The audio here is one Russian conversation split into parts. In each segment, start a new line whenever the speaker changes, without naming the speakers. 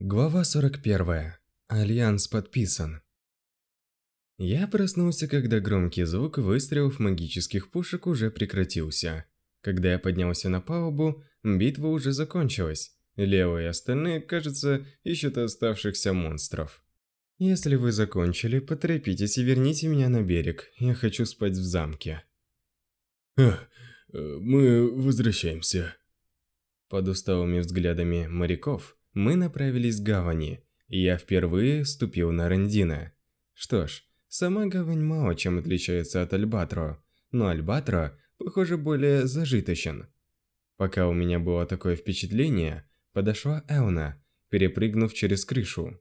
Глава 41. Альянс подписан. Я проснулся, когда громкий звук выстрелов магических пушек уже прекратился. Когда я поднялся на палубу, битва уже закончилась. Лео и остальные, кажется, ищут оставшихся монстров. Если вы закончили, поторопитесь и верните меня на берег. Я хочу спать в замке.
Эх, мы возвращаемся.
Под усталыми взглядами моряков, мы направились к гавани, и я впервые ступил на Рендина. Что ж, сама гавань мало чем отличается от Альбатро, но Альбатро, похоже, более зажиточен. Пока у меня было такое впечатление, подошла Элна, перепрыгнув через крышу.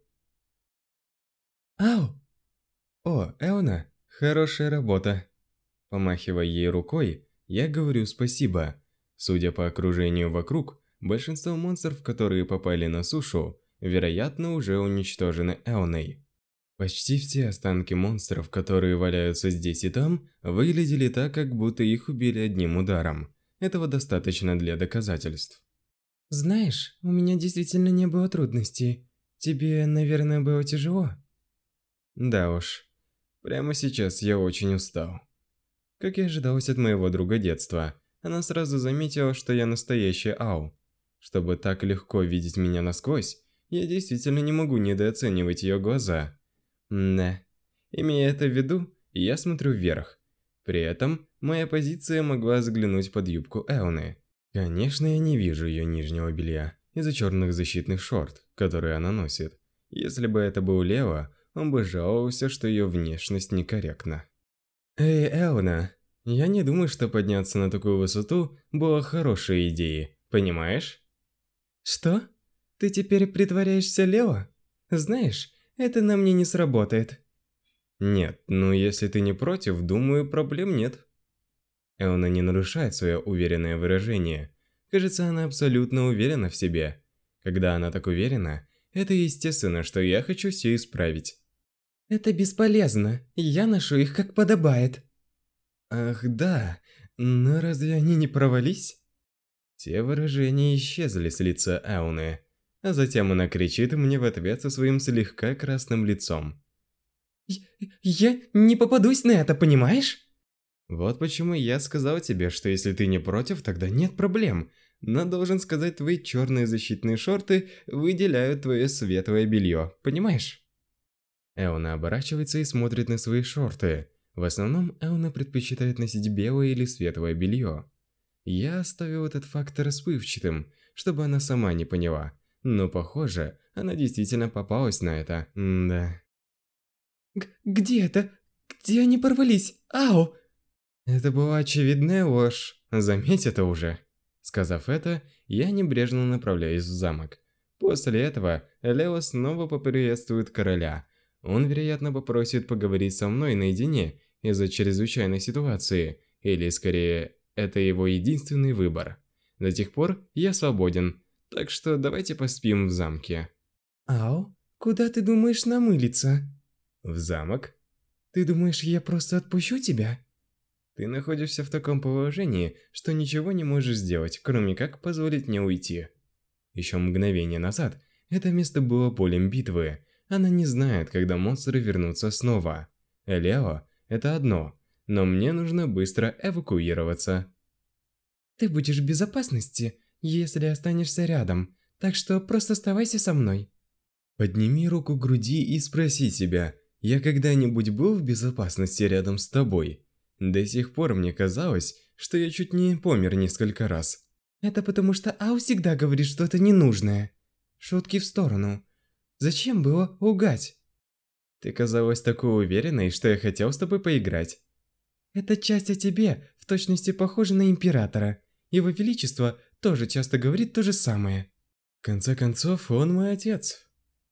«Ау!» «О, Элна, хорошая работа!» Помахивая ей рукой, я говорю спасибо. Судя по окружению вокруг, Большинство монстров, которые попали на сушу, вероятно, уже уничтожены Элной. Почти все останки монстров, которые валяются здесь и там, выглядели так, как будто их убили одним ударом. Этого достаточно для доказательств.
Знаешь, у меня действительно не было трудностей. Тебе, наверное, было тяжело?
Да уж. Прямо сейчас я очень устал. Как и ожидалось от моего друга детства, она сразу заметила, что я настоящий Ау. Чтобы так легко видеть меня насквозь, я действительно не могу недооценивать ее глаза. Да. Имея это в виду, я смотрю вверх. При этом моя позиция могла заглянуть под юбку Элны. Конечно, я не вижу ее нижнего белья из-за черных защитных шорт, которые она носит. Если бы это был Лео, он бы жаловался, что ее внешность некорректна. Эй, Элна, я не думаю, что подняться на такую высоту было хорошей идеей, понимаешь?
Что? Ты теперь притворяешься Лео? Знаешь, это на мне не сработает.
Нет, ну если ты не против, думаю, проблем нет. Элна не нарушает свое уверенное выражение. Кажется, она абсолютно уверена в себе. Когда она так уверена, это естественно, что я хочу все исправить.
Это бесполезно. Я ношу их как подобает.
Ах, да. Но разве они не провались? Все выражения исчезли с лица Ауны, а затем она кричит мне в ответ со своим слегка красным лицом.
«Я не попадусь на это, понимаешь?»
Вот почему я сказал тебе, что если ты не против, тогда нет проблем. Но должен сказать, твои черные защитные шорты выделяют твое светлое белье, понимаешь? Эуна оборачивается и смотрит на свои шорты. В основном Эуна предпочитает носить белое или светлое белье. Я оставил этот факт расплывчатым, чтобы она сама не поняла. Но, похоже, она действительно попалась на это. М да.
«Где это? Где они порвались? Ау!»
Это была очевидная ложь. Заметь это уже. Сказав это, я небрежно направляюсь в замок. После этого Лео снова поприветствует короля. Он, вероятно, попросит поговорить со мной наедине из-за чрезвычайной ситуации, или, скорее, это его единственный выбор. До тех пор я свободен, так что давайте поспим в замке.
Ау, куда ты думаешь намылиться?
В замок?
Ты думаешь, я просто отпущу тебя?
Ты находишься в таком положении, что ничего не можешь сделать, кроме как позволить мне уйти. Еще мгновение назад это место было полем битвы. Она не знает, когда монстры вернутся снова. Лео – это одно, но мне нужно быстро эвакуироваться.
Ты будешь в безопасности, если останешься рядом, так что просто оставайся со мной.
Подними руку к груди и спроси себя, я когда-нибудь был в безопасности рядом с тобой? До сих пор мне казалось, что я чуть не помер несколько раз.
Это потому что Ау всегда говорит что-то ненужное. Шутки в сторону. Зачем было лгать?
Ты казалась такой уверенной, что я хотел с тобой поиграть.
Эта часть о тебе в точности похожа на Императора. Его Величество тоже часто говорит то же самое.
В конце концов, он мой отец.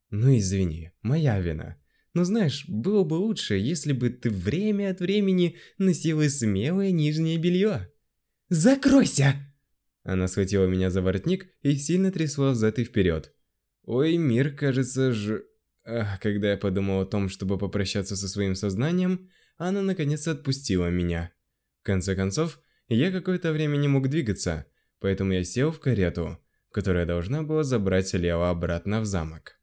Ну извини, моя вина. Но знаешь, было бы лучше, если бы ты время от времени носила смелое нижнее белье.
Закройся!
Она схватила меня за воротник и сильно трясла взад и вперед. Ой, мир, кажется, ж... Когда я подумал о том, чтобы попрощаться со своим сознанием, она наконец отпустила меня. В конце концов, я какое-то время не мог двигаться, поэтому я сел в карету. которая должна была забрать Лео обратно в замок.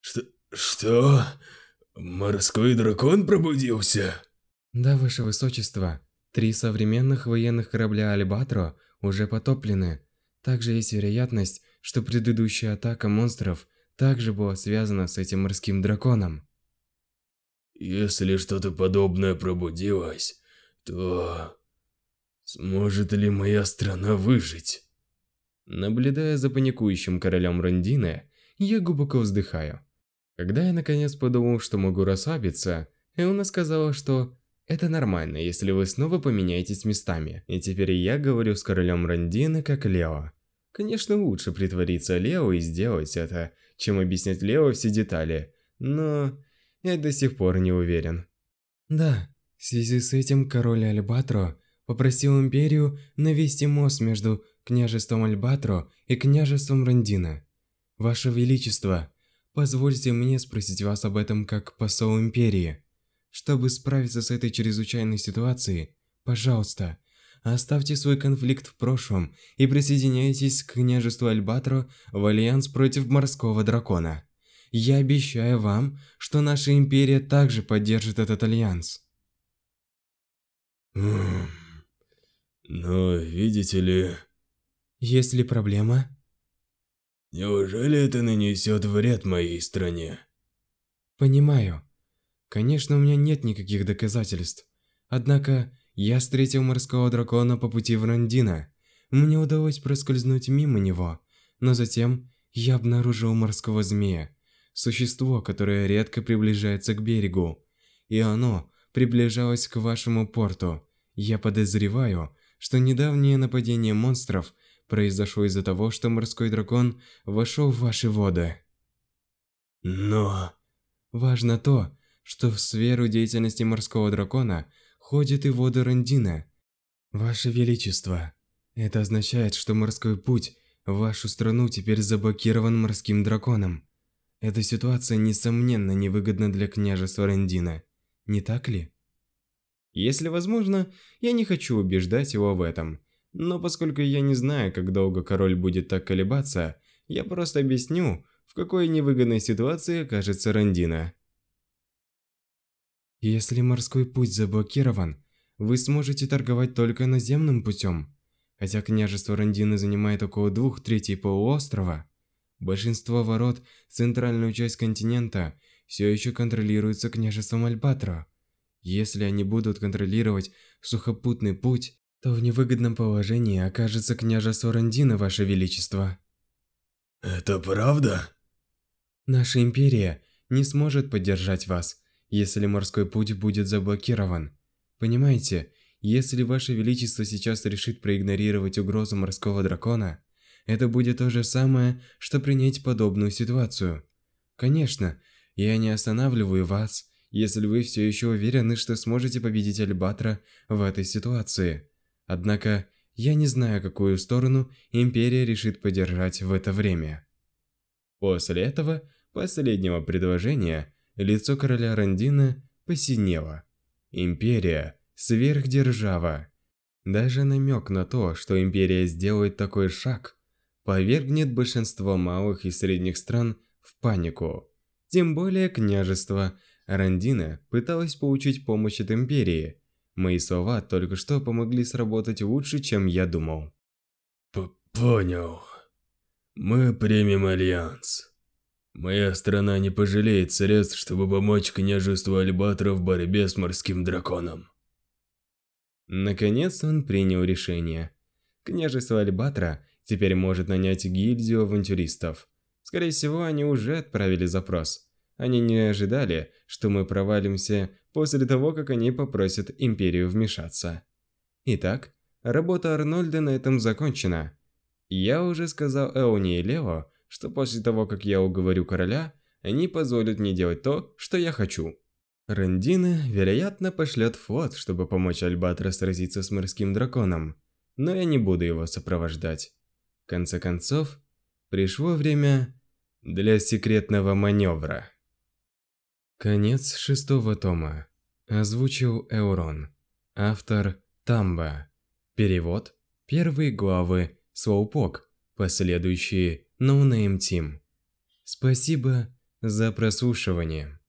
Что? Что? Морской дракон пробудился?
Да, ваше высочество. Три современных военных корабля Альбатро уже потоплены. Также есть вероятность, что предыдущая атака монстров также была связана с этим морским драконом.
Если что-то подобное пробудилось, то... Сможет ли моя страна выжить?
Наблюдая за паникующим королем Рондины, я глубоко вздыхаю. Когда я наконец подумал, что могу расслабиться, Эуна сказала, что это нормально, если вы снова поменяетесь местами. И теперь я говорю с королем Рондины как Лео. Конечно, лучше притвориться Лео и сделать это, чем объяснять Лео все детали, но я до сих пор не уверен.
Да, в связи с этим король Альбатро попросил Империю навести мост между княжеством Альбатро и княжеством Рондина. Ваше Величество, Позвольте мне спросить вас об этом как посол Империи. Чтобы справиться с этой чрезвычайной ситуацией, пожалуйста, оставьте свой конфликт в прошлом и присоединяйтесь к княжеству Альбатро в альянс против морского дракона. Я обещаю вам, что наша империя также поддержит этот альянс.
Но, видите ли...
Есть ли проблема?
Неужели это нанесет вред моей стране?
Понимаю. Конечно, у меня нет никаких доказательств. Однако, я встретил морского дракона по пути в Рандина. Мне удалось проскользнуть мимо него, но затем я обнаружил морского змея. Существо, которое редко приближается к берегу. И оно приближалось к вашему порту. Я подозреваю, что недавнее нападение монстров произошло из-за того, что морской дракон вошел в ваши воды.
Но...
Важно то, что в сферу деятельности морского дракона ходит и воды Рандина. Ваше Величество, это означает, что морской путь в вашу страну теперь заблокирован морским драконом. Эта ситуация, несомненно, невыгодна для княжества Рандина, не так ли?
Если возможно, я не хочу убеждать его в этом, но поскольку я не знаю, как долго король будет так колебаться, я просто объясню, в какой невыгодной ситуации окажется Рандина.
Если морской путь заблокирован, вы сможете торговать только наземным путем. Хотя княжество Рандины занимает около двух третей полуострова, большинство ворот в центральную часть континента все еще контролируется княжеством Альбатро. Если они будут контролировать сухопутный путь, то в невыгодном положении окажется княжество Рандина, Ваше Величество.
Это правда?
Наша империя не сможет поддержать вас, если морской путь будет заблокирован. Понимаете, если Ваше Величество сейчас решит проигнорировать угрозу морского дракона, это будет то же самое, что принять подобную ситуацию. Конечно, я не останавливаю вас, если вы все еще уверены, что сможете победить Альбатра в этой ситуации. Однако, я не знаю, какую сторону Империя решит поддержать в это время.
После этого, последнего предложения, лицо короля Рандина посинело. Империя – сверхдержава. Даже намек на то, что Империя сделает такой шаг, повергнет большинство малых и средних стран в панику. Тем более княжество Рандина пыталось получить помощь от Империи – Мои слова только что помогли сработать лучше, чем я думал.
П Понял. Мы примем альянс. Моя страна не пожалеет средств, чтобы помочь княжеству Альбатра в борьбе с морским драконом.
Наконец он принял решение. Княжество Альбатра теперь может нанять гильдию авантюристов. Скорее всего, они уже отправили запрос. Они не ожидали, что мы провалимся после того, как они попросят Империю вмешаться. Итак, работа Арнольда на этом закончена. Я уже сказал Эоне и Лео, что после того, как я уговорю короля, они позволят мне делать то, что я хочу. Рандина, вероятно, пошлет флот, чтобы помочь Альбатро сразиться с морским драконом, но я не буду его сопровождать. В конце концов, пришло время для секретного маневра. Конец шестого тома. Озвучил Эурон. Автор Тамба.
Перевод. Первые главы Слоупок, последующие Name Team. Спасибо за прослушивание.